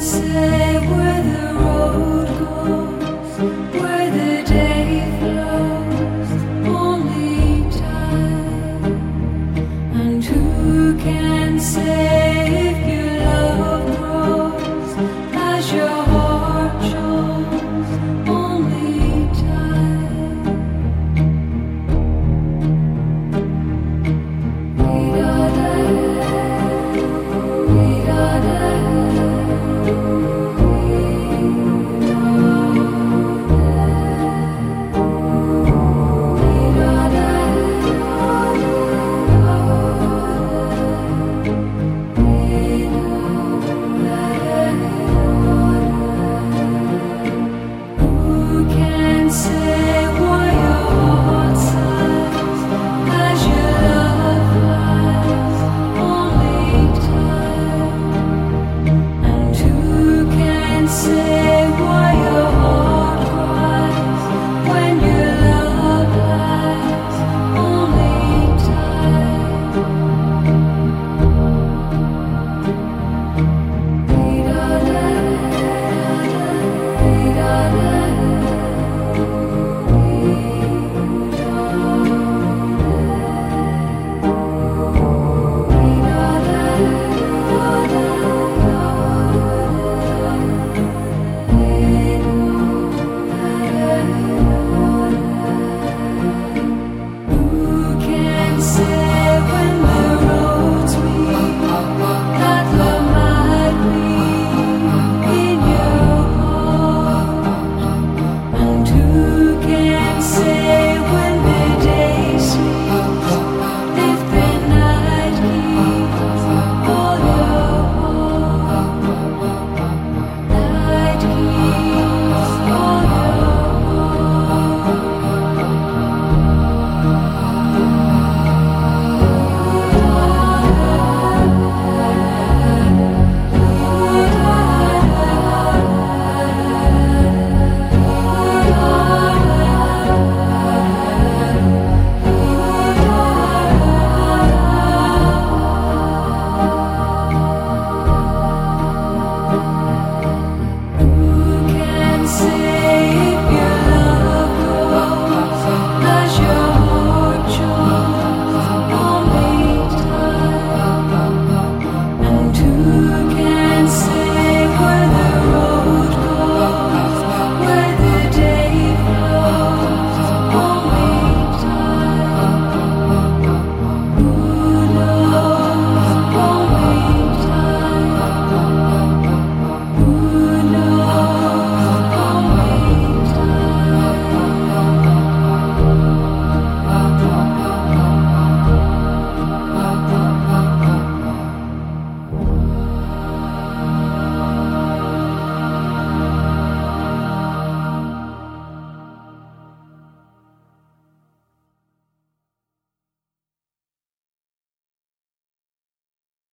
say